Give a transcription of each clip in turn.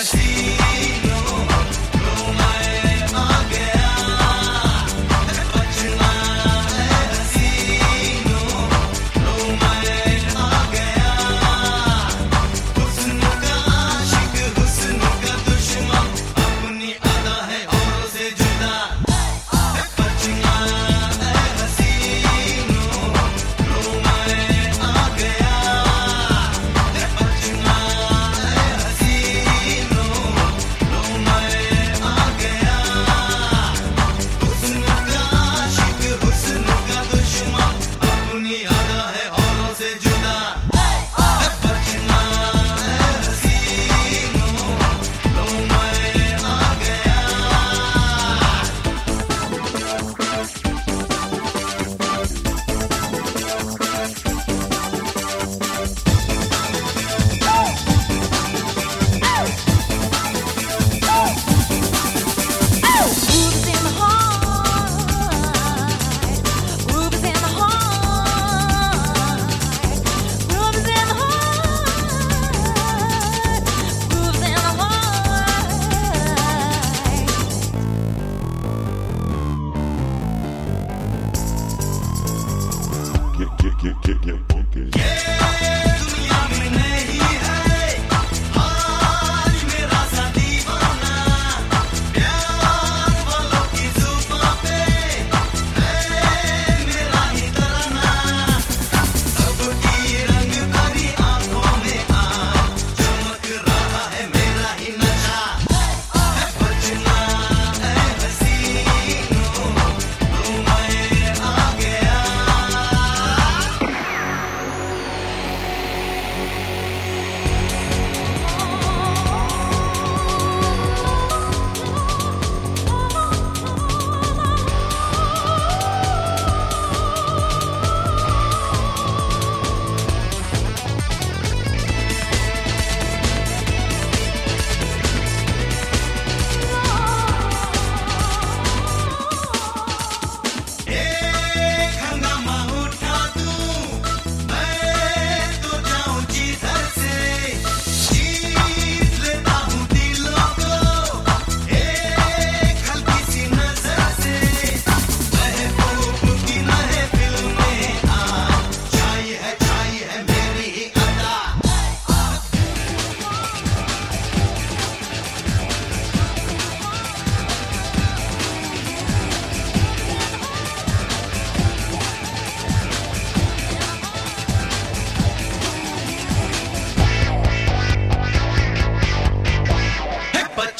I see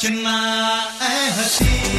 है बचना ए हसी